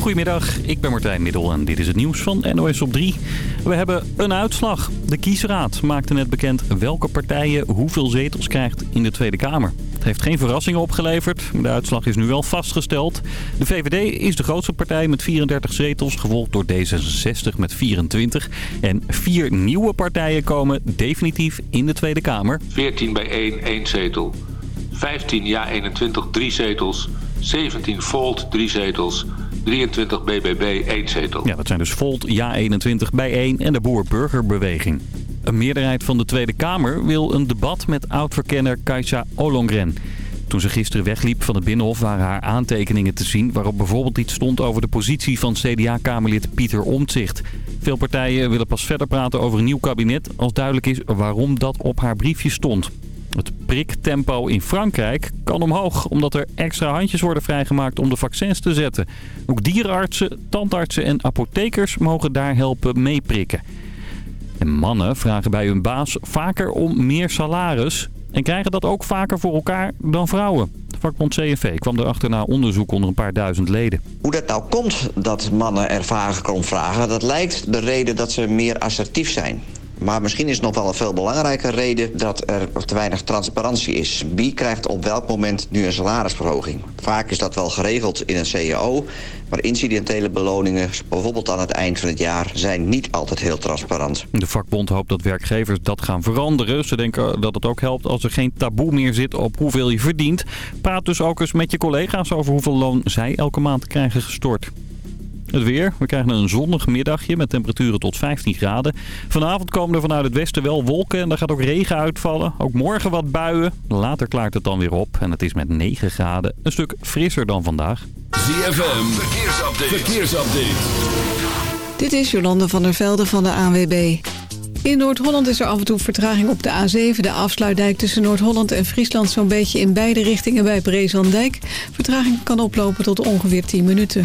Goedemiddag, ik ben Martijn Middel en dit is het nieuws van NOS op 3. We hebben een uitslag. De kiesraad maakte net bekend welke partijen hoeveel zetels krijgt in de Tweede Kamer. Het heeft geen verrassingen opgeleverd. De uitslag is nu wel vastgesteld. De VVD is de grootste partij met 34 zetels, gevolgd door D66 met 24. En vier nieuwe partijen komen definitief in de Tweede Kamer. 14 bij 1, 1 zetel. 15 ja 21, 3 zetels. 17 Volt, 3 zetels. 23 BBB, 1 zetel. Ja, dat zijn dus Volt, Ja21 bij 1 en de Boer-Burgerbeweging. Een meerderheid van de Tweede Kamer wil een debat met oud-verkenner Kajsa Ollongren. Toen ze gisteren wegliep van het Binnenhof waren haar aantekeningen te zien... waarop bijvoorbeeld iets stond over de positie van CDA-kamerlid Pieter Omtzigt. Veel partijen willen pas verder praten over een nieuw kabinet... als duidelijk is waarom dat op haar briefje stond. Priktempo in Frankrijk kan omhoog omdat er extra handjes worden vrijgemaakt om de vaccins te zetten. Ook dierenartsen, tandartsen en apothekers mogen daar helpen meeprikken. En mannen vragen bij hun baas vaker om meer salaris en krijgen dat ook vaker voor elkaar dan vrouwen. Vakbond CNV kwam erachter na onderzoek onder een paar duizend leden. Hoe dat nou komt dat mannen er vaker om vragen... dat lijkt de reden dat ze meer assertief zijn. Maar misschien is nog wel een veel belangrijke reden dat er te weinig transparantie is. Wie krijgt op welk moment nu een salarisverhoging? Vaak is dat wel geregeld in een CEO, maar incidentele beloningen, bijvoorbeeld aan het eind van het jaar, zijn niet altijd heel transparant. De vakbond hoopt dat werkgevers dat gaan veranderen. Ze denken dat het ook helpt als er geen taboe meer zit op hoeveel je verdient. Praat dus ook eens met je collega's over hoeveel loon zij elke maand krijgen gestort. Het weer. We krijgen een zonnig middagje met temperaturen tot 15 graden. Vanavond komen er vanuit het westen wel wolken en daar gaat ook regen uitvallen. Ook morgen wat buien. Later klaart het dan weer op en het is met 9 graden een stuk frisser dan vandaag. ZFM, verkeersupdate. verkeersupdate. Dit is Jolande van der Velde van de ANWB. In Noord-Holland is er af en toe vertraging op de A7, de afsluitdijk tussen Noord-Holland en Friesland... zo'n beetje in beide richtingen bij Brezandijk. Vertraging kan oplopen tot ongeveer 10 minuten.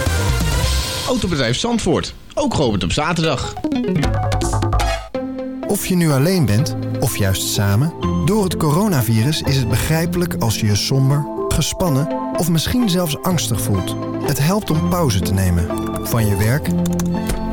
Autobedrijf Zandvoort. Ook geopend op zaterdag. Of je nu alleen bent, of juist samen... door het coronavirus is het begrijpelijk als je je somber, gespannen... of misschien zelfs angstig voelt. Het helpt om pauze te nemen. Van je werk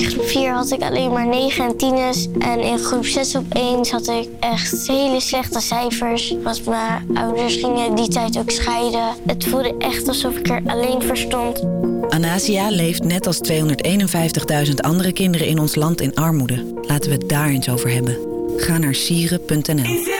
In groep 4 had ik alleen maar 9 en 10's. En in groep 6 op 1 had ik echt hele slechte cijfers. Want mijn ouders gingen die tijd ook scheiden. Het voelde echt alsof ik er alleen voor stond. Anasia leeft net als 251.000 andere kinderen in ons land in armoede. Laten we het daar eens over hebben. Ga naar sieren.nl.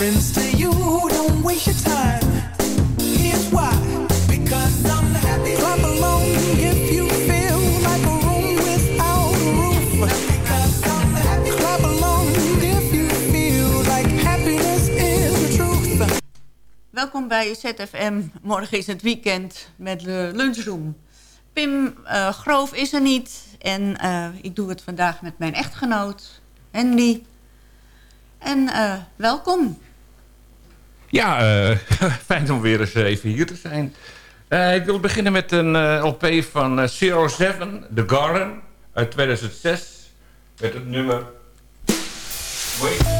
Offense to you, don't waste your time. Here's why. Because I'm happy. Clap along if you feel like a room without a roof. Because I'm happy. Clap along if you feel like happiness is the truth. Welkom bij ZFM. Morgen is het weekend met de lunchroom. Pim eh, Groof is er niet. En eh, ik doe het vandaag met mijn echtgenoot, Henry. En eh, welkom. Ja, eh, fijn om weer eens even hier te zijn. Eh, ik wil beginnen met een eh, LP van Zero Seven, The Garden, uit 2006. Met het nummer... Wait.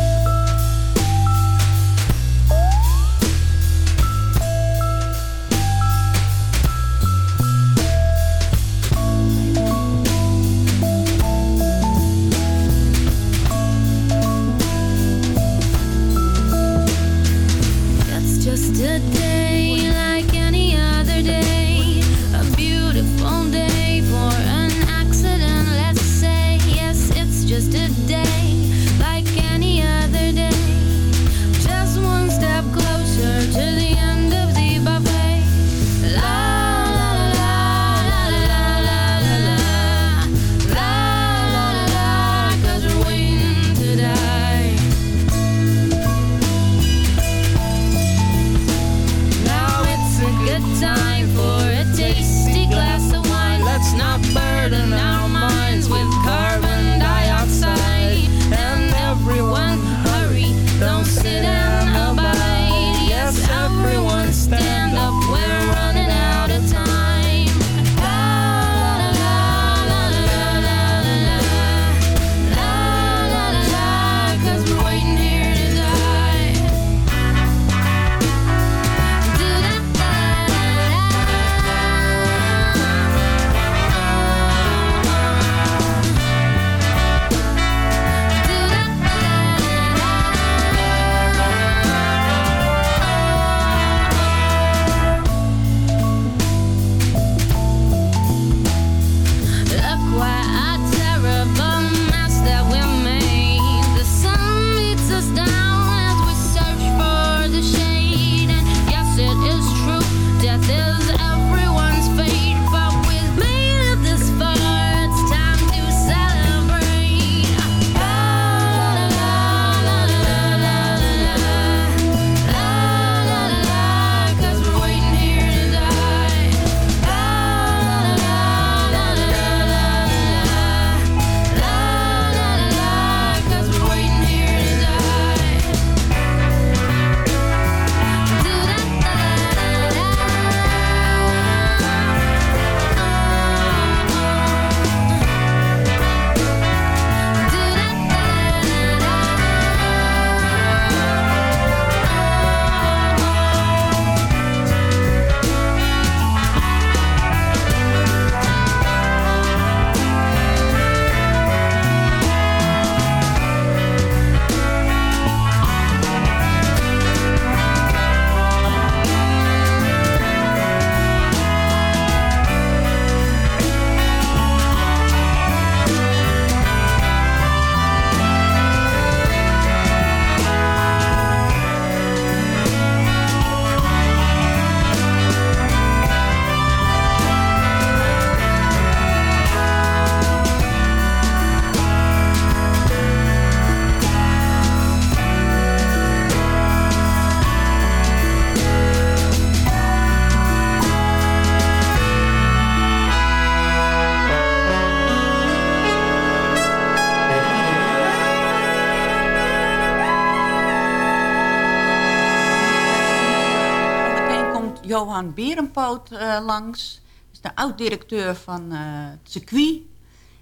Johan Berenpoot eh, langs. Is de oud-directeur van eh, het circuit.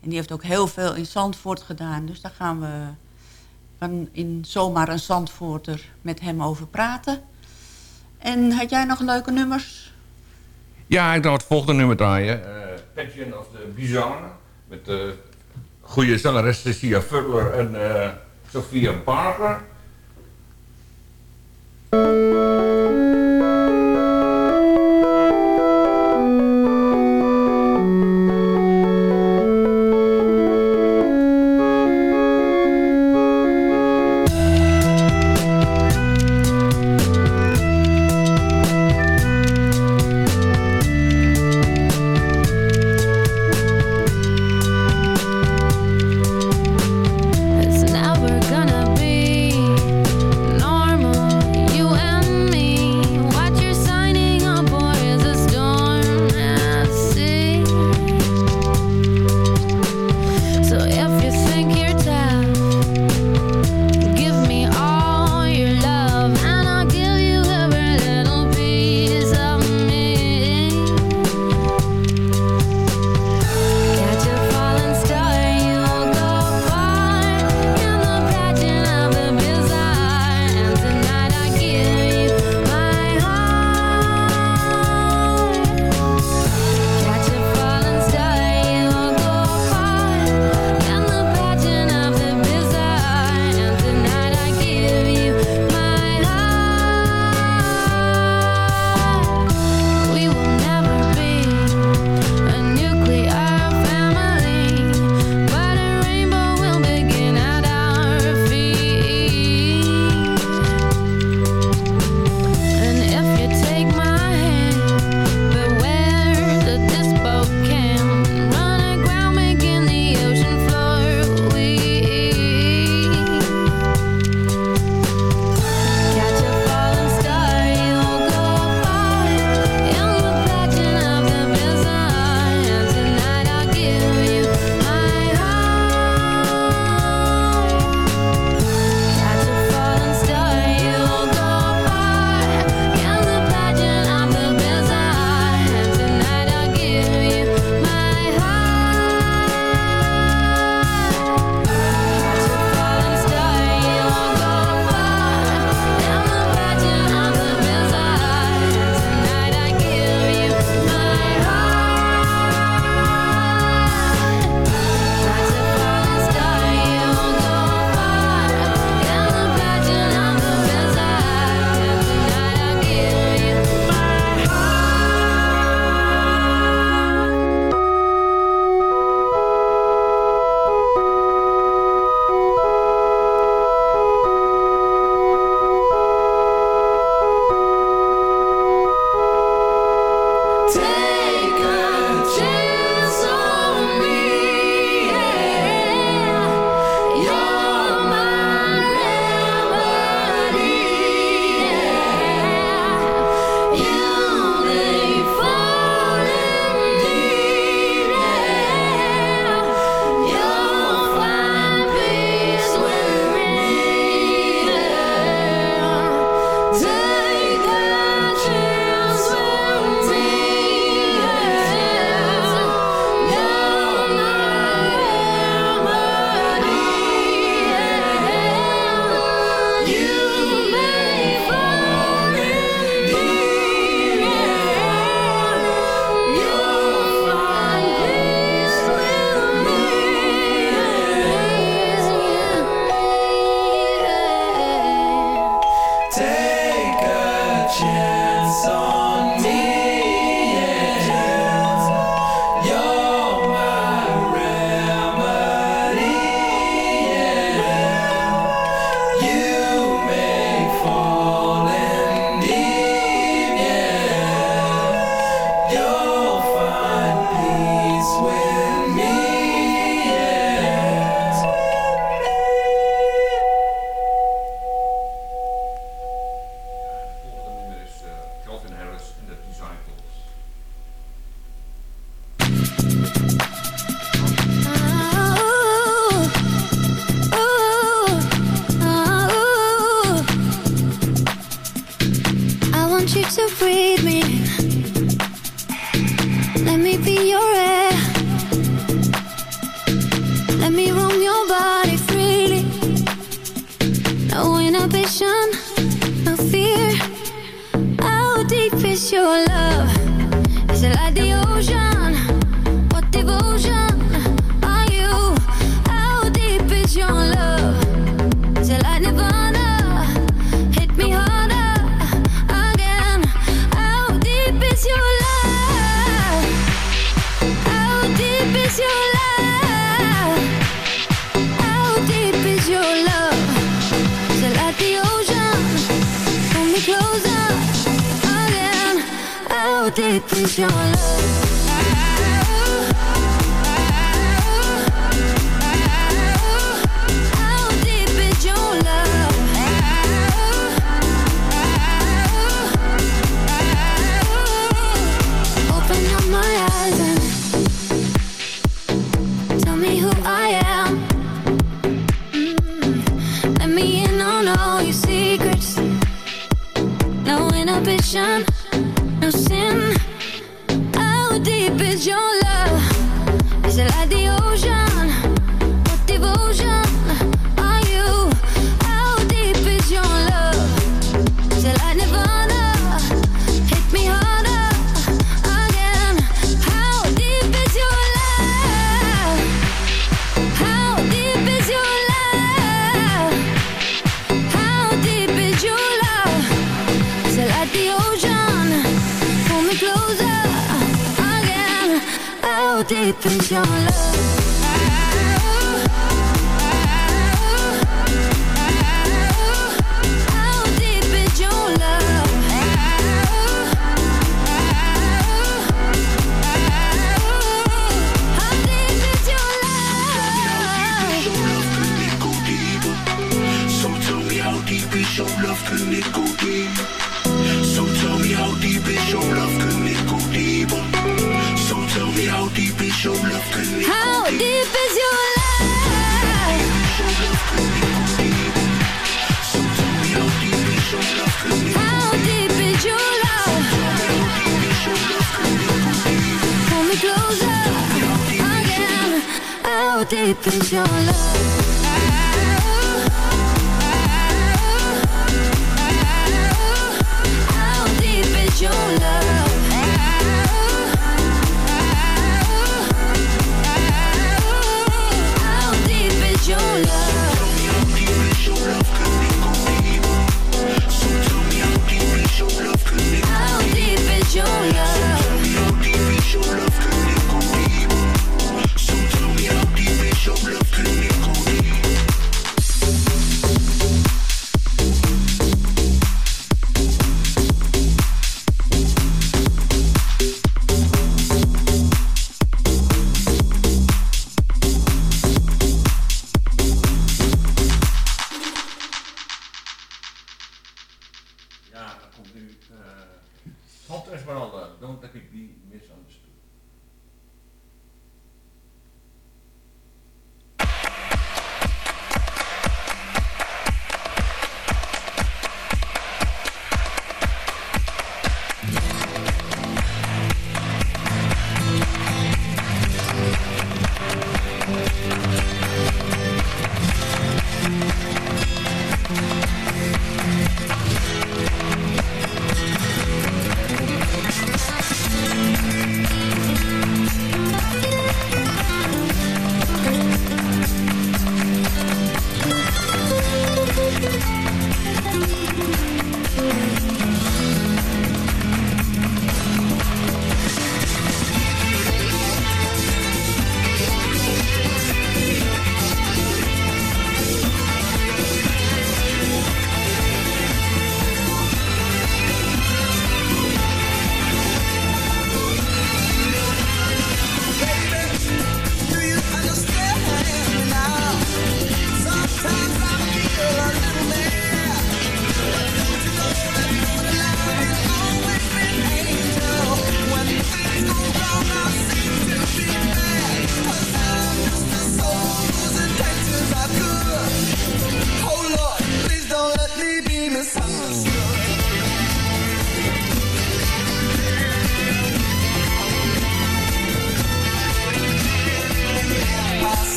En die heeft ook heel veel in Zandvoort gedaan. Dus daar gaan we van in zomaar een Zandvoorter met hem over praten. En had jij nog leuke nummers? Ja, ik wil het volgende nummer draaien. eh Passion of the Bizarre. Met de goede zangeres Cecilia Furler en Sophia Parker. me be your air. Let me roam your body freely. No inhibition, no fear. How deep is your love? Is it like the ocean? so deep is your love. faith and your love.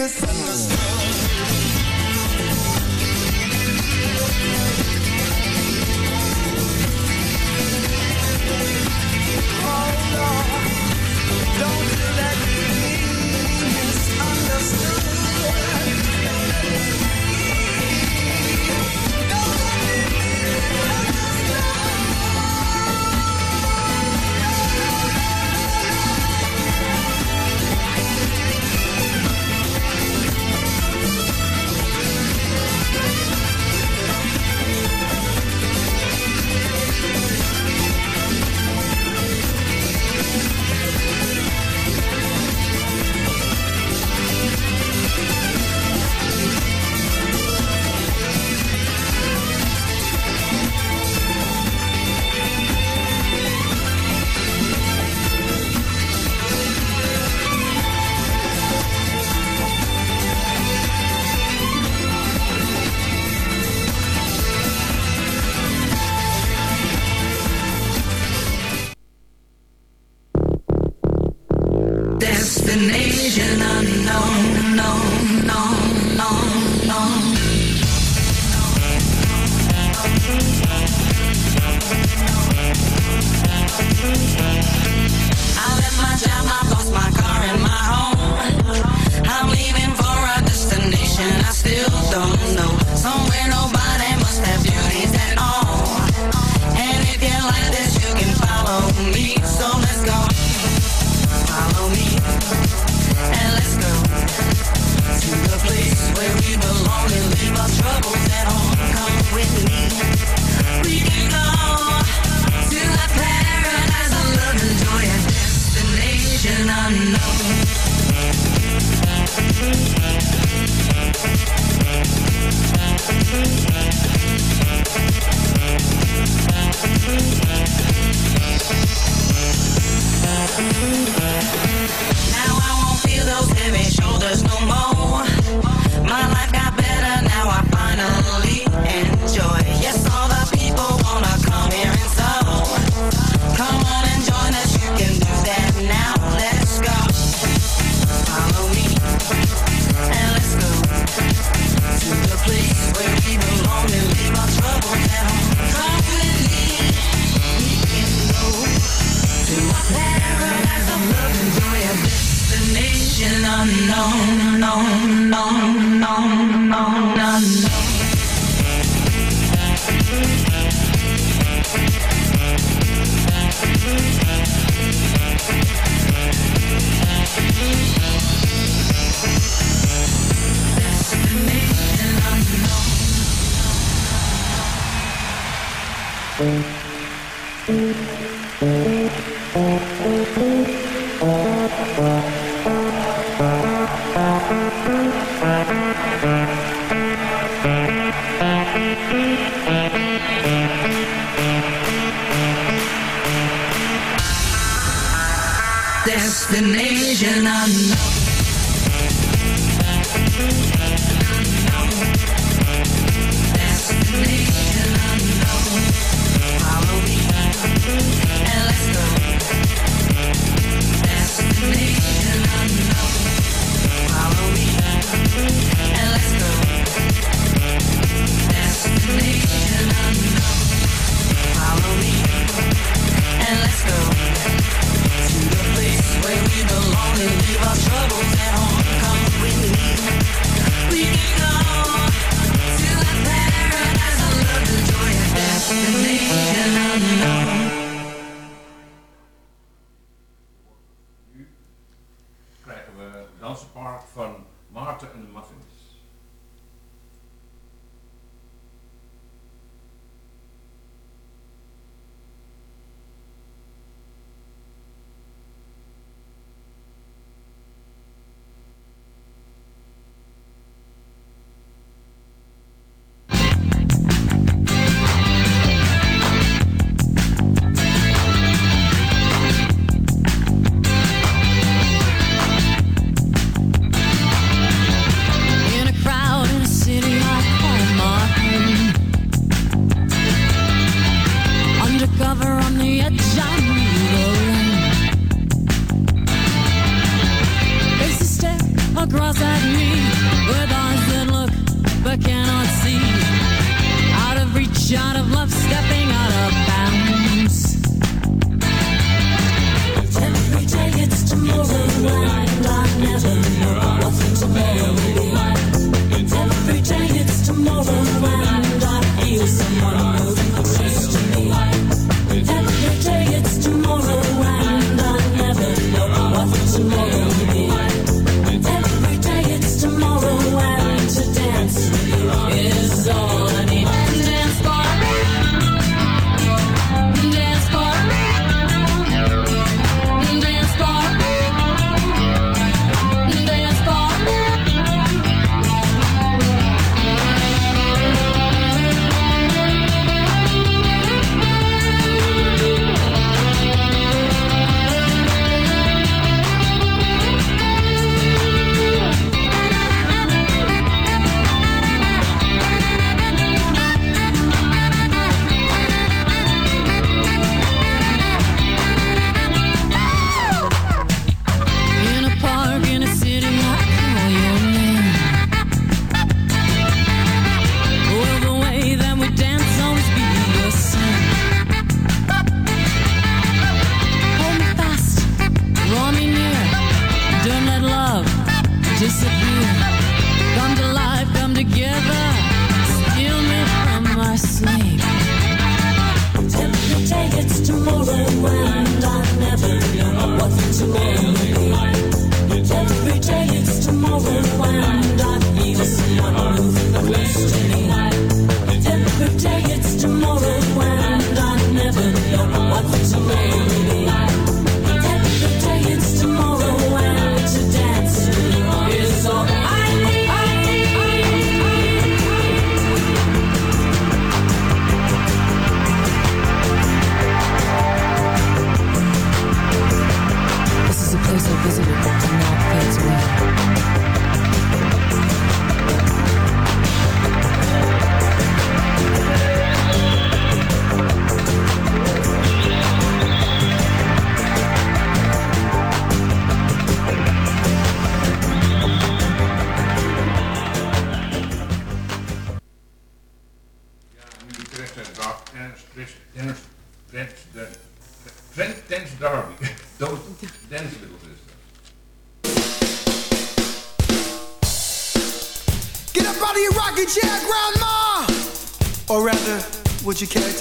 Misunderstood.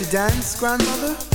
Dance, Grandmother?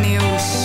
News.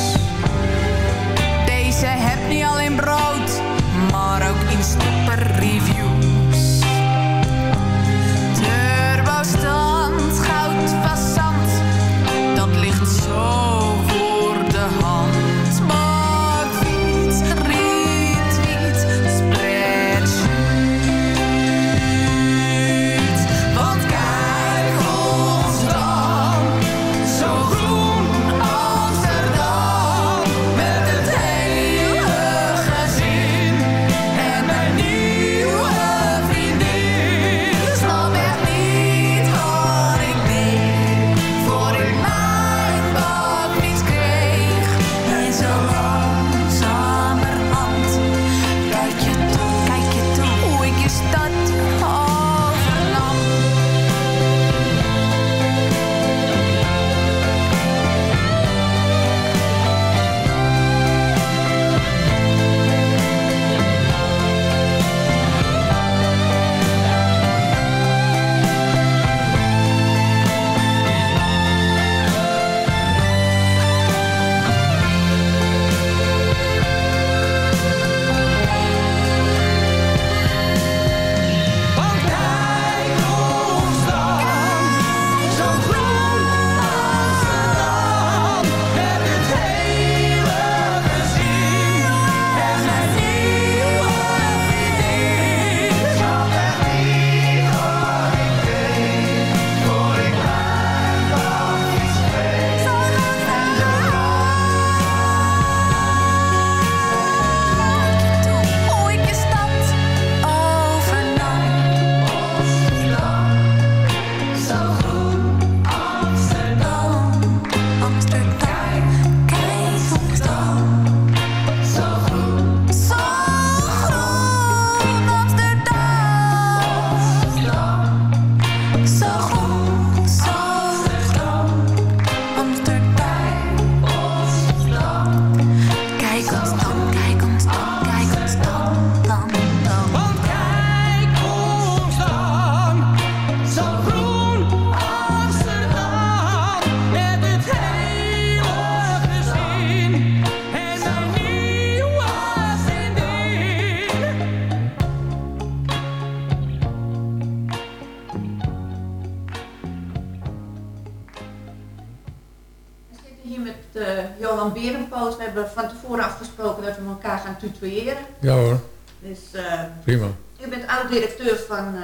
Tutoyeren. Ja hoor, Dus eh, prima. u bent oud-directeur van eh,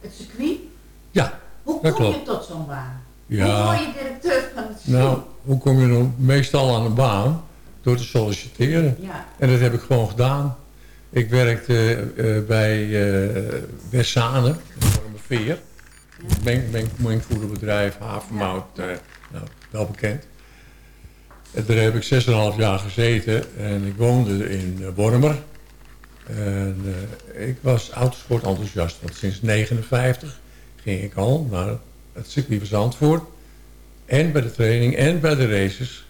het circuit. Ja, Hoe dat kom je tot zo'n baan? Ja. Hoe word je directeur van het circuit? Nou, hoe kom je dan meestal aan een baan? Door te solliciteren. Ja. En dat heb ik gewoon gedaan. Ik werkte eh, bij uh, Wessane, in Wormerveer. Meng, meng, mengvoederbedrijf, havermout, eh, nou, wel bekend. Daar heb ik 6,5 jaar gezeten en ik woonde in Wormer. En uh, ik was autosportenthousiast, want sinds 59 ging ik al naar het circuit van Zandvoort. En bij de training en bij de races.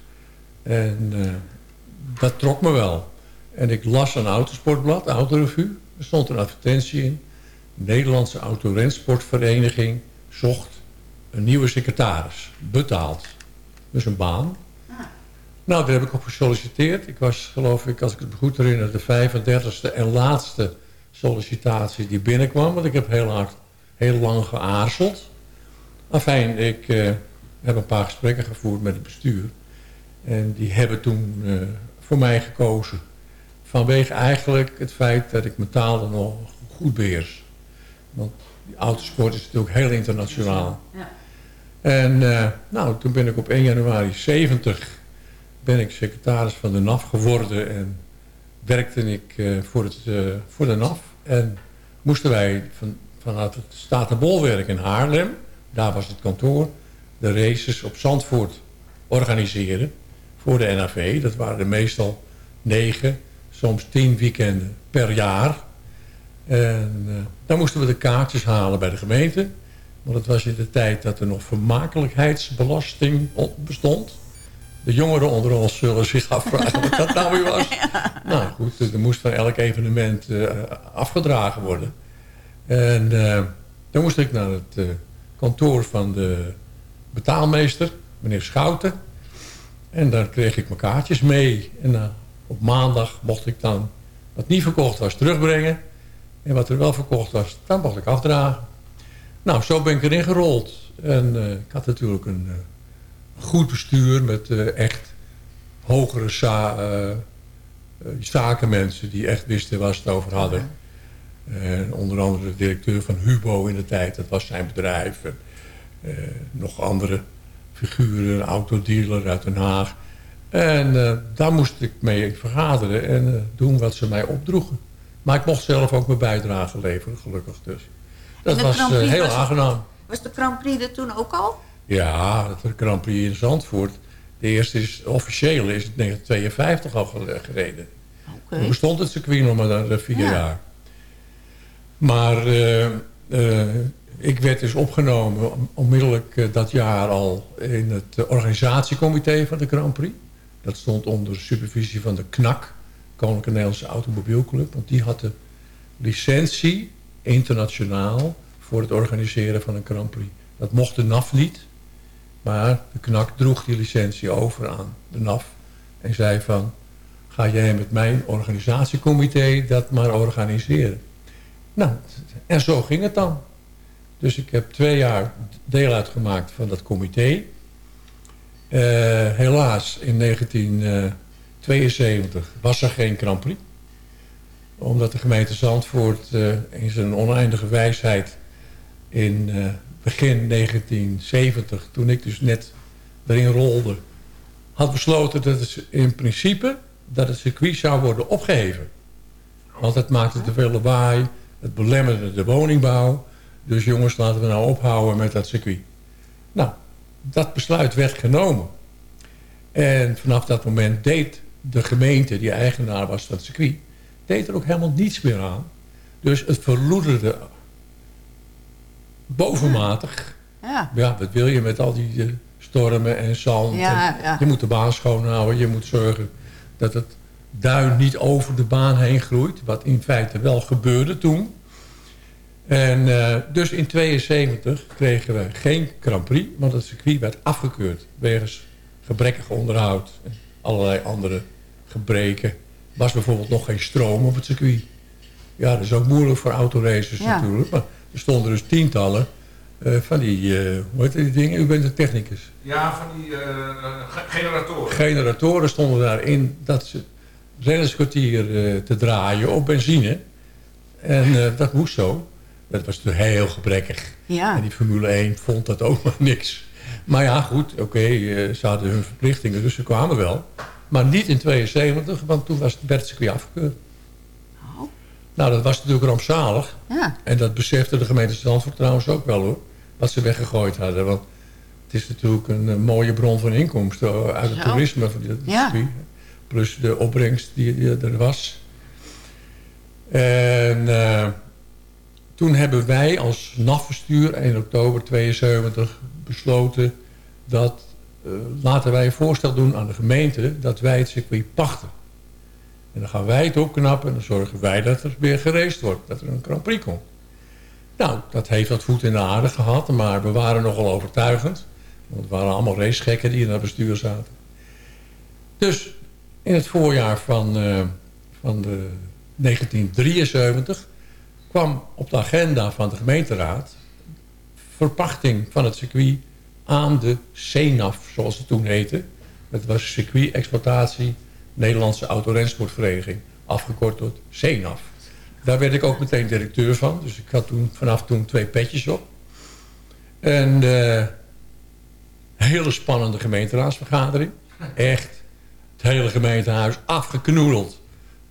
En uh, dat trok me wel. En ik las een autosportblad, Autorevue. Er stond een advertentie in. Nederlandse Autorensportvereniging zocht een nieuwe secretaris. Betaald. Dus een baan. Nou, daar heb ik op gesolliciteerd. Ik was, geloof ik, als ik het me goed herinner... de 35e en laatste sollicitatie die binnenkwam. Want ik heb heel, hard, heel lang geaarzeld. Afijn, ik eh, heb een paar gesprekken gevoerd met het bestuur. En die hebben toen eh, voor mij gekozen. Vanwege eigenlijk het feit dat ik mijn taal dan nog goed beheers. Want die autosport is natuurlijk heel internationaal. Ja. En eh, nou, toen ben ik op 1 januari 70 ben ik secretaris van de NAF geworden. En werkte ik eh, voor, het, eh, voor de NAF. En moesten wij van, vanuit het Statenbolwerk in Haarlem, daar was het kantoor, de races op Zandvoort organiseren voor de NAV. Dat waren er meestal negen, soms tien weekenden per jaar. En uh, dan moesten we de kaartjes halen bij de gemeente. Want het was in de tijd dat er nog vermakelijkheidsbelasting bestond. De jongeren onder ons zullen zich afvragen wat dat nou weer was. Nou goed, er moest van elk evenement uh, afgedragen worden. En uh, dan moest ik naar het uh, kantoor van de betaalmeester, meneer Schouten. En daar kreeg ik mijn kaartjes mee. En op maandag mocht ik dan wat niet verkocht was terugbrengen. En wat er wel verkocht was, dan mocht ik afdragen. Nou, zo ben ik erin gerold. En ik had natuurlijk een goed bestuur met uh, echt hogere za uh, zakenmensen die echt wisten waar ze het over hadden. En onder andere de directeur van Hubo in de tijd, dat was zijn bedrijf. En, nog andere figuren, een autodealer uit Den Haag. En daar moest ik mee vergaderen en doen wat ze mij opdroegen. Maar ik mocht zelf ook mijn bijdrage leveren, gelukkig dus. Dat was heel was, aangenaam. Was de Grand Prix er toen ook al? Ja, de Grand Prix in Zandvoort. De eerste is officieel is in 1952 al gereden. Okay. Toen bestond het circuit nog maar dan vier ja. jaar. Maar uh, uh, ik werd dus opgenomen onmiddellijk dat jaar al in het organisatiecomité van de Grand Prix. Dat stond onder supervisie van de KNAK, Koninklijke Nederlandse Automobielclub. Want die had de licentie internationaal voor het organiseren van een Grand Prix. Dat mocht de NAF niet. Maar de knak droeg die licentie over aan de NAF. En zei van, ga jij met mijn organisatiecomité dat maar organiseren. Nou, en zo ging het dan. Dus ik heb twee jaar deel uitgemaakt van dat comité. Uh, helaas, in 1972 was er geen Grand. Omdat de gemeente Zandvoort uh, in zijn oneindige wijsheid... in begin 1970, toen ik dus net erin rolde... had besloten dat het in principe dat het circuit zou worden opgeheven. Want het maakte te veel lawaai, het belemmerde de woningbouw. Dus jongens, laten we nou ophouden met dat circuit. Nou, dat besluit werd genomen. En vanaf dat moment deed de gemeente, die eigenaar was van het circuit... deed er ook helemaal niets meer aan. Dus het verloederde bovenmatig. Ja. ja, wat wil je met al die uh, stormen en zand? Ja, en ja. Je moet de baan schoonhouden. Je moet zorgen dat het duin niet over de baan heen groeit. Wat in feite wel gebeurde toen. En uh, dus in 72 kregen we geen Grand Prix. Want het circuit werd afgekeurd. Wegens gebrekkig onderhoud. En allerlei andere gebreken. Was bijvoorbeeld nog geen stroom op het circuit. Ja, dat is ook moeilijk voor autoracers natuurlijk. Maar stonden dus tientallen uh, van die, uh, hoe heet die dingen? U bent een technicus. Ja, van die uh, generatoren. Generatoren stonden daarin dat ze redderskwartier te draaien op benzine. En dat moest zo. Dat was natuurlijk heel gebrekkig. Ja. En die Formule 1 vond dat ook maar niks. Maar ja, goed, oké, okay, ze hadden hun verplichtingen, dus ze kwamen wel. Maar niet in 72, want toen was het circuit afgekeurd. Nou, dat was natuurlijk rampzalig. Ja. En dat besefte de gemeente Zandvoort trouwens ook wel hoor. Wat ze weggegooid hadden. Want het is natuurlijk een, een mooie bron van inkomsten uit het Zo. toerisme van Ja. Plus de opbrengst die, die er was. En uh, toen hebben wij als NAF-bestuur 1 oktober 72 besloten dat uh, laten wij een voorstel doen aan de gemeente dat wij het circuit pachten. En dan gaan wij het opknappen en dan zorgen wij dat er weer gereest wordt. Dat er een Grand Prix komt. Nou, dat heeft wat voet in de aarde gehad, maar we waren nogal overtuigend. Want het waren allemaal racegekken die in het bestuur zaten. Dus in het voorjaar van, eh, van de 1973 kwam op de agenda van de gemeenteraad verpachting van het circuit aan de CENAF, zoals het toen heette. Het was Circuit Exploitatie Nederlandse Autorensportvereniging, afgekort tot CENAF. Daar werd ik ook meteen directeur van, dus ik had toen, vanaf toen twee petjes op. En eh hele spannende gemeenteraadsvergadering. Echt, het hele gemeentehuis afgeknoedeld.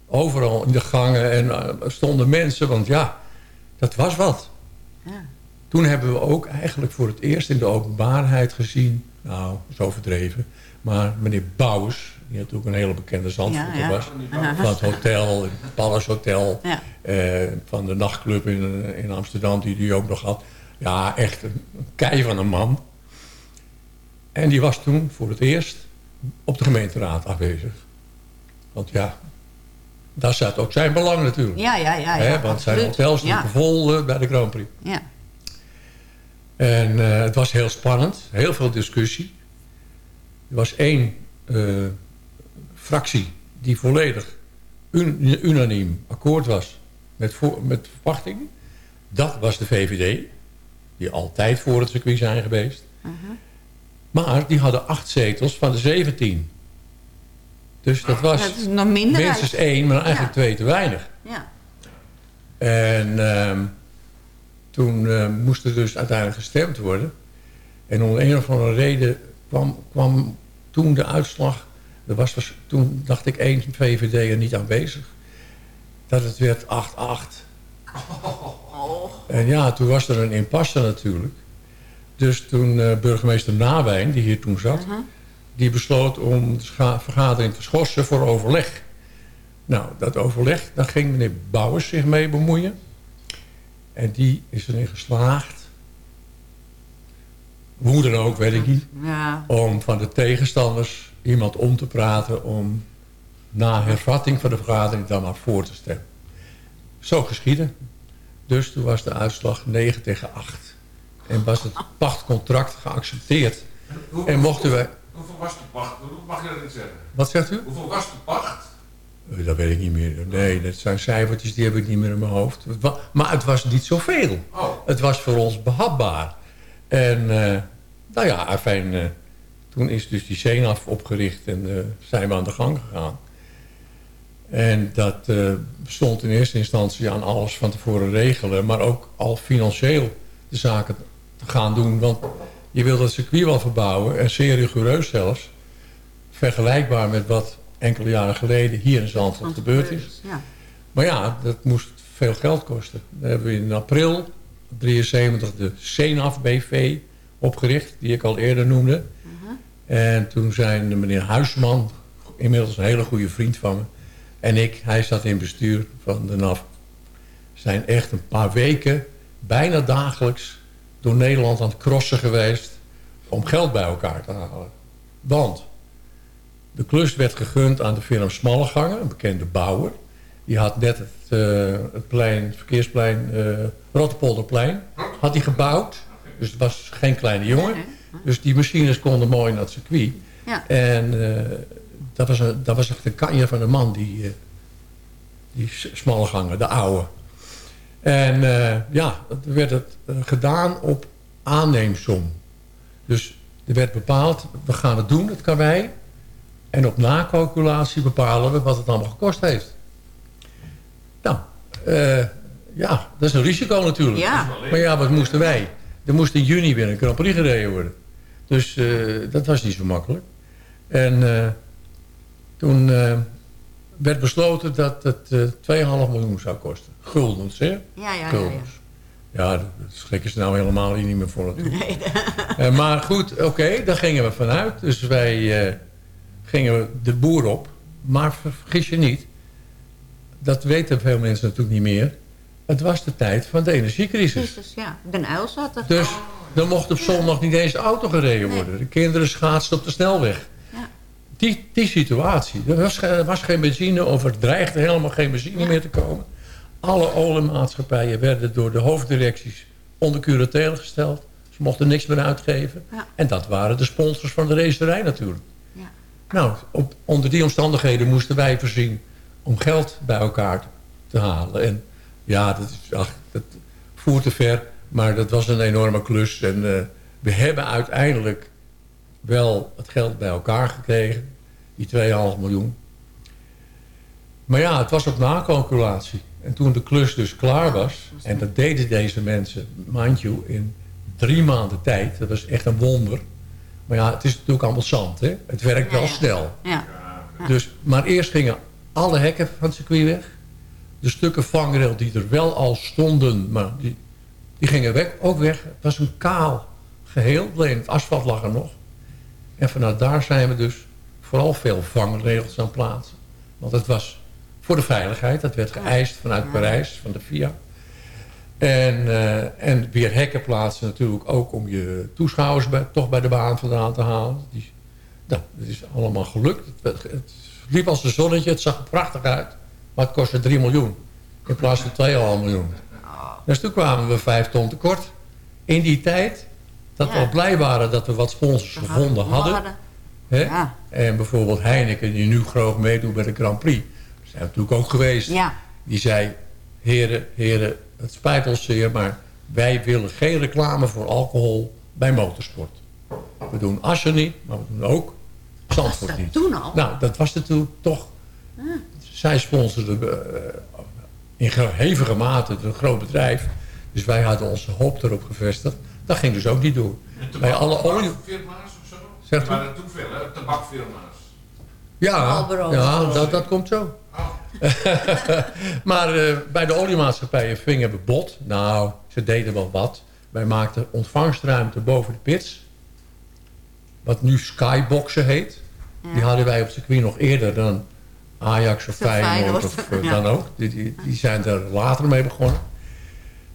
Overal in de gangen en eh, stonden mensen, want ja, dat was wat. Toen hebben we ook eigenlijk voor het eerst in de openbaarheid gezien... nou, dat is overdreven... maar meneer Bouwers, die natuurlijk een hele bekende zandvoerder Ja, ja. was... Van het hotel, het Palace Hotel... Ja. eh, van de nachtclub in, in Amsterdam die die ook nog had. Ja, echt een, een kei van een man. En die was toen voor het eerst op de gemeenteraad afwezig. Want ja, daar zat ook zijn belang natuurlijk. Ja, ja, ja. ja Hè, want zijn hotels liepen Ja. vol eh, bij de Grand Prix. Ja. En eh, het was heel spannend. Heel veel discussie. Er was één fractie die volledig un- unaniem akkoord was met, voor, met verwachting. Dat was de VVD. Die altijd voor het circuit zijn geweest. Maar die hadden acht zetels van de 17. Dus dat was Dat is nog minder. minstens één, maar eigenlijk twee te weinig. Ja. En ehm, toen eh, moest er dus uiteindelijk gestemd worden. En om een of andere reden kwam, kwam toen de uitslag... Er was, was toen, dacht ik, één VVD er niet aanwezig. Dat het werd 8-8. En ja, toen was er een impasse natuurlijk. Dus toen eh, burgemeester Nawijn, die hier toen zat... die besloot om de vergadering te schorsen voor overleg. Nou, dat overleg, daar ging meneer Bouwers zich mee bemoeien. En die is erin geslaagd... hoe dan ook, weet ik niet... Ja. om van de tegenstanders iemand om te praten... om na hervatting van de vergadering dan maar voor te stemmen. Zo geschieden. Dus toen was de uitslag 9 tegen 8. En was het pachtcontract geaccepteerd. En mochten wij... Hoeveel was de pacht? Mag je dat niet zeggen? Wat zegt u? Hoeveel was de pacht? Eh, Dat weet ik niet meer. Nee, dat zijn cijfertjes, die heb ik niet meer in mijn hoofd. Maar het was niet zoveel. Oh. Het was voor ons behapbaar. En uh, nou ja, afijn, uh, toen is dus die CENAF opgericht en uh, zijn we aan de gang gegaan. En dat bestond in eerste instantie aan alles van tevoren regelen... maar ook al financieel de zaken te gaan doen. Want je wil dat circuit wel verbouwen en zeer rigoureus zelfs. Vergelijkbaar met wat enkele jaren geleden hier in Zandvoort gebeurd is. Ja. Maar ja, dat moest veel geld kosten. We hebben in april 73 de CENAF BV opgericht, die ik al eerder noemde. En toen zijn de meneer Huisman, inmiddels een hele goede vriend van me... en ik, hij zat in bestuur van de NAF... zijn echt een paar weken, bijna dagelijks... door Nederland aan het crossen geweest... om geld bij elkaar te halen. Want de klus werd gegund aan de firma Smalleganger, een bekende bouwer. Die had net het, uh, het plein, verkeersplein, uh, Rotterpolderplein, had hij gebouwd. Dus het was geen kleine jongen. Dus die machines konden mooi naar het circuit. Ja. En uh, dat, was een, dat was echt een kanje van een man, die, die Smalleganger, de oude. En ja, dat werd het gedaan op aanneemsom. Dus er werd bepaald, we gaan het doen, het karwei. En op nakalculatie bepalen we wat het allemaal gekost heeft. Nou, uh, ja, dat is een risico natuurlijk. Ja. Maar ja, wat moesten wij? Er moest in juni weer een Grand Prix gereden worden. Dus uh, dat was niet zo makkelijk. En uh, toen werd besloten dat het 2,5 miljoen zou kosten. Guldens, hè? Ja, ja. Ja, ja. ja daar schrikken ze nou helemaal niet meer voor natuurlijk. Nee. maar goed, oké, okay, daar gingen we vanuit. Dus wij gingen de boer op. Maar vergis je niet, dat weten veel mensen natuurlijk niet meer. Het was de tijd van de energiecrisis. Crisis, ja. Den Uil zat er. Dus dan mocht op zondag niet eens de auto gereden worden. Nee. De kinderen schaatsten op de snelweg. Ja. Die, die situatie. Er was, was geen benzine of er dreigde helemaal geen benzine ja. meer te komen. Alle oliemaatschappijen werden door de hoofddirecties onder curatele gesteld. Ze mochten niks meer uitgeven. Ja. En dat waren de sponsors van de racerij natuurlijk. Nou, op, onder die omstandigheden moesten wij voorzien om geld bij elkaar te halen. En ja, dat, is, ach, dat voert te ver, maar dat was een enorme klus. En eh, we hebben uiteindelijk wel het geld bij elkaar gekregen. Die 2,5 miljoen. Maar ja, het was op nakalculatie. En toen de klus dus klaar was... en dat deden deze mensen, mind you, in drie maanden tijd. Dat was echt een wonder. Maar ja, het is natuurlijk allemaal zand, hè. Het werkt wel snel. Ja. Dus, maar eerst gingen alle hekken van het circuit weg. De stukken vangrail die er wel al stonden, maar die, die gingen weg, ook weg. Het was een kaal geheel, alleen het asfalt lag er nog. En vanuit daar zijn we dus vooral veel vangrails aan plaatsen. Want het was voor de veiligheid, dat werd geëist vanuit Parijs, van de FIA. En, eh, en weer hekken plaatsen natuurlijk ook om je toeschouwers bij, toch bij de baan vandaan te halen. Die, nou, dat is allemaal gelukt. Het, het liep als een zonnetje, het zag er prachtig uit. Maar het kostte 3 miljoen in plaats van 2,5 miljoen. Dus toen kwamen we 5 ton tekort. In die tijd dat we al blij waren dat we wat sponsors gevonden hadden. Hè? En bijvoorbeeld Heineken, die nu groot meedoet bij de Grand Prix. Zijn we natuurlijk ook geweest. Die zei, heren, heren, het spijt ons zeer, maar wij willen geen reclame voor alcohol bij motorsport. We doen Ascher niet, maar we doen ook Zandvoort niet. toen al? Nou, dat was er toen toch. Zij sponsorden eh, in ge- hevige mate een groot bedrijf. Dus wij hadden onze hoop erop gevestigd. Dat ging dus ook niet door. Bij alle olie... Firma's of zo? Zegt waren toen veel, hè? Tabakfirma's. Ja, ja Oh, dat, dat komt zo. maar eh, bij de oliemaatschappijen vingen we bot. Nou, ze deden wel wat. Wij maakten ontvangstruimte boven de pits. Wat nu skyboxen heet. Die hadden wij op het circuit nog eerder dan Ajax of Feyenoord. Of eh, Ja. dan ook. Die, die, die zijn er later mee begonnen.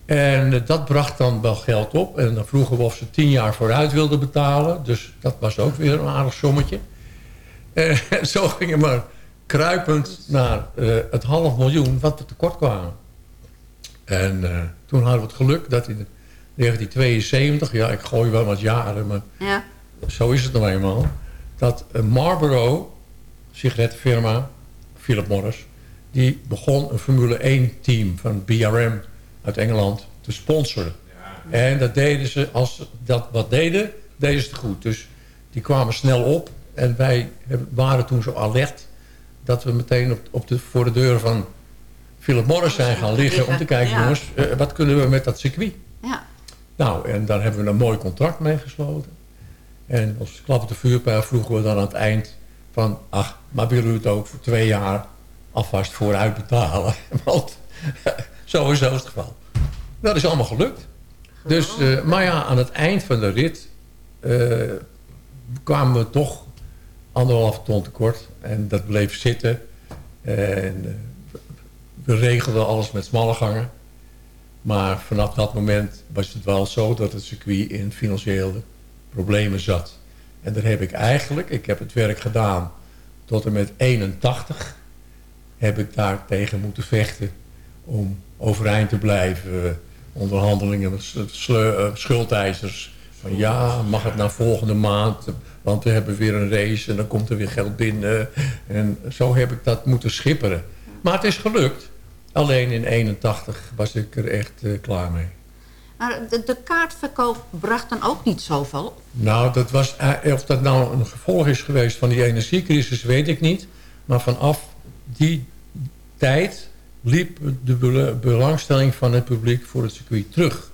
En eh, dat bracht dan wel geld op. En dan vroegen we of ze tien jaar vooruit wilden betalen. Dus dat was ook weer een aardig sommetje. En zo ging het maar kruipend naar eh, het half miljoen wat we tekort kwamen. En toen hadden we het geluk dat in 1972... ja, ik gooi wel wat jaren, maar Ja. zo is het nou eenmaal... dat Marlboro, sigarettenfirma, Philip Morris... die begon een Formule 1-team van BRM uit Engeland te sponsoren. En dat deden ze, als ze dat wat deden, deden ze het goed. Dus die kwamen snel op. En wij waren toen zo alert dat we meteen op, op de, voor de deur van Philip Morris zijn gaan liggen... om te kijken, Ja. jongens, eh, wat kunnen we met dat circuit? Ja. Nou, en daar hebben we een mooi contract mee gesloten. En als klap op de vuurpijl vroegen we dan aan het eind van... ach, maar willen we het ook voor twee jaar alvast vooruit betalen? Want zo is het geval. Dat is allemaal gelukt. Dus, eh, maar ja, aan het eind van de rit eh, kwamen we toch anderhalf ton tekort. En dat bleef zitten. En eh, we regelden alles met smalle gangen. Maar vanaf dat moment was het wel zo dat het circuit in financiële problemen zat. En daar heb ik eigenlijk, ik heb het werk gedaan tot en met 81, heb ik daar tegen moeten vechten om overeind te blijven. Onderhandelingen met eh, schuldeisers. Van ja, mag het nou volgende maand? Want we hebben weer een race en dan komt er weer geld binnen. En zo heb ik dat moeten schipperen. Maar het is gelukt. Alleen in 81 was ik er echt eh, klaar mee. Maar de, de kaartverkoop bracht dan ook niet zoveel op. Nou, dat was, eh, of dat nou een gevolg is geweest van die energiecrisis, weet ik niet. Maar vanaf die tijd liep de bela- belangstelling van het publiek voor het circuit terug.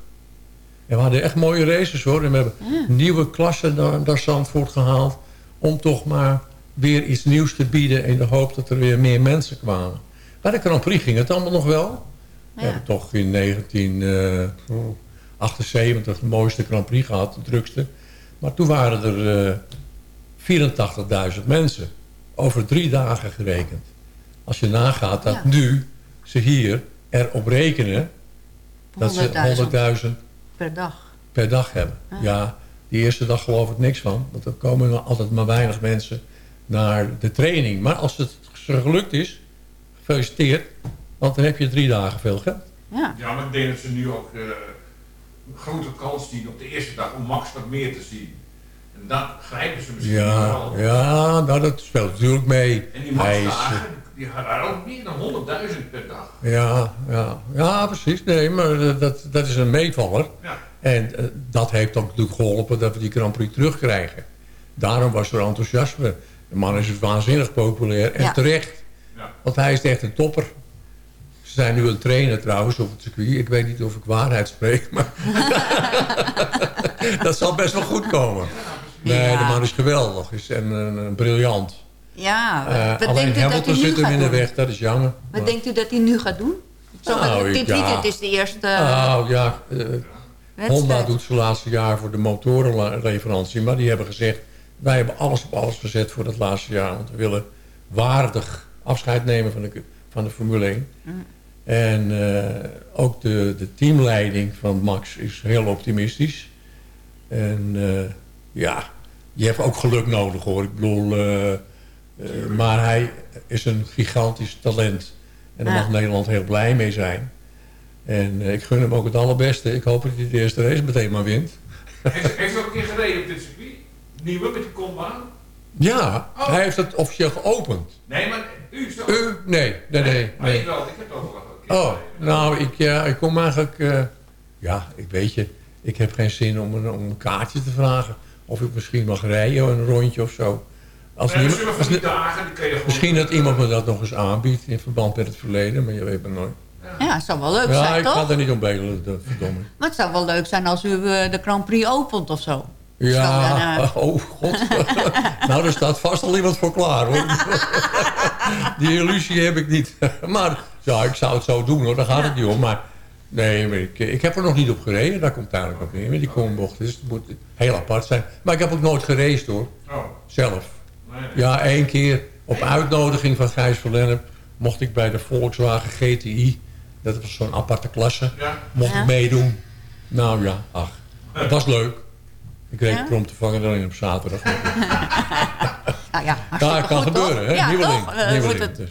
En we hadden echt mooie races hoor. En we hebben nieuwe klassen naar, naar Zandvoort gehaald. Om toch maar weer iets nieuws te bieden in de hoop dat er weer meer mensen kwamen. Bij de Grand Prix ging het allemaal nog wel. We hebben toch in 1978 de mooiste Grand Prix gehad, de drukste. Maar toen waren er eh 84.000 mensen. Over drie dagen gerekend. Als je nagaat dat nu ze hier erop rekenen... dat ze 100.000 per dag. per dag hebben. Ah. Ja, die eerste dag geloof ik niks van. Want er komen altijd maar weinig mensen naar de training. Maar als het ze gelukt is, gefeliciteerd... Want dan heb je drie dagen veel geld. Ja. Ja, maar ik denk dat ze nu ook eh, grote kans zien op de eerste dag om Max wat meer te zien. En dan grijpen ze misschien Ja, wel. ja nou, dat speelt natuurlijk mee. En die Hij is, Max-dagen, die ook meer dan 100.000 per dag. Ja, ja, ja, precies. Nee, maar eh, dat, dat is een meevaller. Ja. En eh, dat heeft ook natuurlijk geholpen dat we die Grand Prix terugkrijgen. Daarom was er enthousiasme. De man is waanzinnig populair en Ja. terecht. Ja. Want hij is echt een topper. Zijn nu een trainer trouwens op het circuit. Ik weet niet of ik waarheid spreek, maar dat zal best wel goed komen. Nee, Ja. de man is geweldig is en briljant. Ja, Eh, wat alleen denkt u dat Hamilton hij zit hem in de weg, dat is jammer. Wat denkt u dat hij nu gaat doen? Zo, Nou, dit ja. weekend is de eerste Nou ja, eh. Honda doet zijn laatste jaar voor de motorenleverantie. Maar die hebben gezegd, wij hebben alles op alles gezet voor dat laatste jaar. Want we willen waardig afscheid nemen van de, van de Formule 1. Mm. En eh, ook de, de teamleiding van Max is heel optimistisch. En eh, ja, je hebt ook geluk nodig hoor. Ik bedoel, eh, eh, maar hij is een gigantisch talent. En daar Ja. mag Nederland heel blij mee zijn. En eh, ik gun hem ook het allerbeste. Ik hoop dat hij de eerste race meteen maar wint. Heeft, heeft hij ook een keer gereden op dit circuit? Nieuwe met die kombaan? Ja, Oh. hij heeft het officieel geopend. Nee, maar u zo. U? Nee, nee, nee. Maar nee. ik wel, ik heb het ook wel een keer Oh, nou, ik, ja, ik kom eigenlijk... eh, ja, ik weet je, ik heb geen zin om een, om een kaartje te vragen. Of ik misschien mag rijden, een rondje of zo. Als Nee, niemand- als dagen, die kun je gewoon... misschien dat iemand me dat nog eens aanbiedt in verband met het verleden, maar je weet het nooit. Ja, het zou wel leuk ja, zijn, ik ga toch? er niet om bedelen, dat verdomme. Maar het zou wel leuk zijn als u eh, de Grand Prix opent of zo. Ja, Zo, dan, eh, oh god. nou, er staat vast al iemand voor klaar hoor. Die illusie heb ik niet. maar ja, ik zou het zo doen hoor, daar gaat het niet om. Maar nee, maar ik, ik heb er nog niet op gereden. Daar komt het eigenlijk op neer met die kombocht. Dus het moet heel apart zijn. Maar ik heb ook nooit geraced hoor. Oh. Zelf. Nee, nee. Ja, één keer op uitnodiging van Gijs van Lennep... mocht ik bij de Volkswagen GTI... dat was zo'n aparte klasse... Ja. mocht Ja. ik meedoen. Nou ja, ach, het was leuk. Ik reed Ja? prompt te vangen dan op zaterdag. nou ja, Ja, hartstikke kan goed, gebeuren, hè? Ja, Nieuweling. Eh, Nieuweling, dus.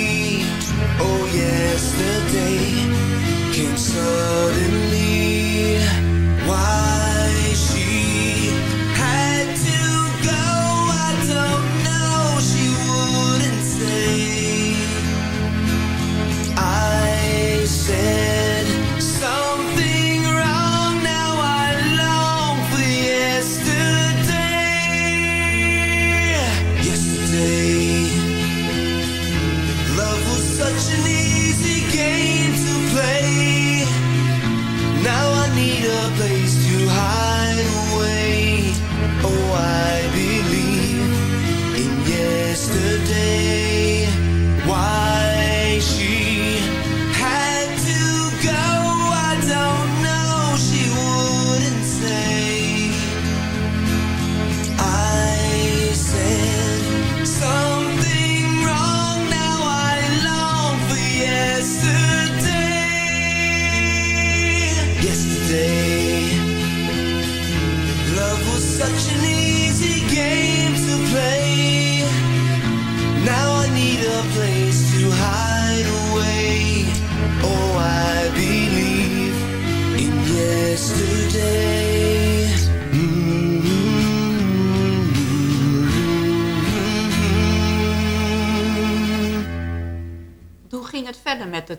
Yesterday came suddenly.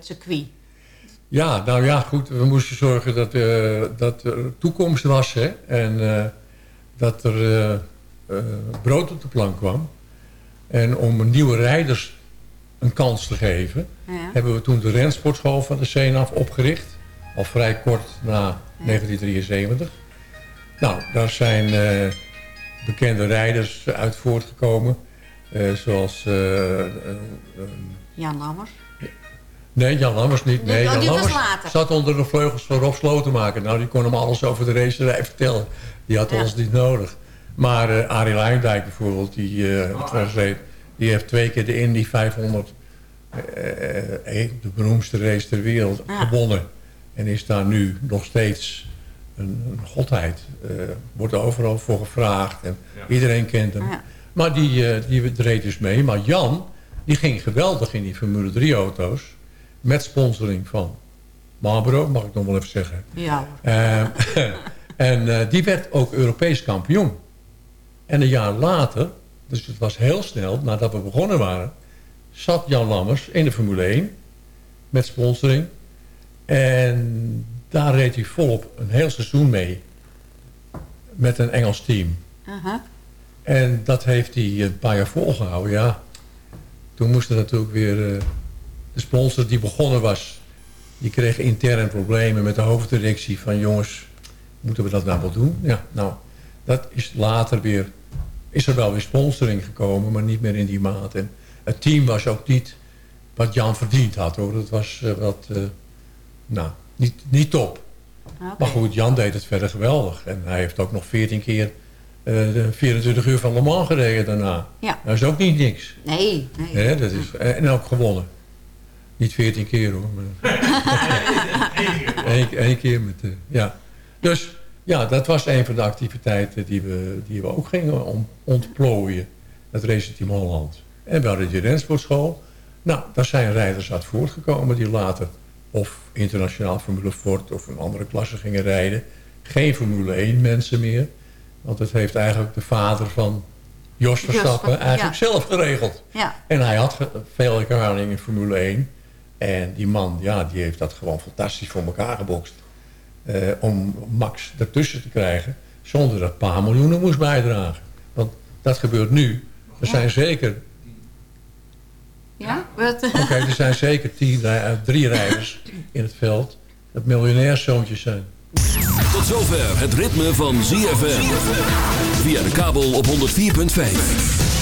Het circuit? Ja, nou ja, goed. We moesten zorgen dat, eh, dat er toekomst was. Hè? En eh, dat er eh, brood op de plank kwam. En om nieuwe rijders een kans te geven... Ja. hebben we toen de rensportschool van de CNAF opgericht. Al vrij kort na 1973. Nou, daar zijn bekende rijders uit voortgekomen. Zoals... Jan Lammers. Nee, Jan Lammers niet. Nee, Oh, Jan Lammers zat onder de vleugels van Rob Slotenmaker. Nou, die kon hem alles over de racerij vertellen. Die had Ja. ons niet nodig. Maar eh Arie Luijendijk bijvoorbeeld, die, eh, reed- die heeft twee keer de Indy 500... eh, eh, de beroemdste race ter wereld, Ja. gewonnen. En is daar nu nog steeds een, een godheid. Eh, wordt overal voor gevraagd. En Iedereen kent hem. Ja. Maar die, eh, die reed dus mee. Maar Jan, die ging geweldig in die Formule 3 auto's. Met sponsoring van Marlboro, mag ik nog wel even zeggen. Ja. Eh, en eh, die werd ook Europees kampioen. En een jaar later, dus het was heel snel nadat we begonnen waren... zat Jan Lammers in de Formule 1 met sponsoring. En daar reed hij volop een heel seizoen mee. Met een Engels team. Aha. En dat heeft hij een paar jaar volgehouden, ja. Toen moesten natuurlijk weer... eh, de sponsor die begonnen was... die kreeg intern problemen met de hoofddirectie... van jongens, moeten we dat nou wel doen? Ja, nou, dat is later weer... is er wel weer sponsoring gekomen, maar niet meer in die mate. En het team was ook niet wat Jan verdiend had, hoor. Dat was eh, wat... eh, nou, niet, niet top. Oké. Maar goed, Jan deed het verder geweldig. En hij heeft ook nog 14 keer eh, de 24 uur van Le Mans gereden daarna. Ja. Dat is ook niet niks. Nee, nee. Dat is, en ook gewonnen. Niet 14 keer hoor. Maar Eén één keer met de, ja. Dus ja, dat was een van de activiteiten die we, die we ook gingen om, ontplooien. Het Raceteam Holland. En we hadden die rensportschool. Nou, daar zijn rijders uit voortgekomen die later of internationaal Formule Ford of een andere klasse gingen rijden. Geen Formule 1 mensen meer. Want het heeft eigenlijk de vader van Jos Verstappen Jos, eigenlijk ja. zelf geregeld. Ja. En hij had veel ervaring in Formule 1. En die man, ja, die heeft dat gewoon fantastisch voor elkaar gebokst. Eh, om Max ertussen te krijgen. Zonder dat een paar miljoenen moest bijdragen. Want dat gebeurt nu. Er zijn zeker, Ja? Wat? oké, er zijn zeker tien, eh, drie rijders in het veld. Dat miljonairszoontjes zijn. Tot zover het ritme van ZFM. Via de kabel op 104.5.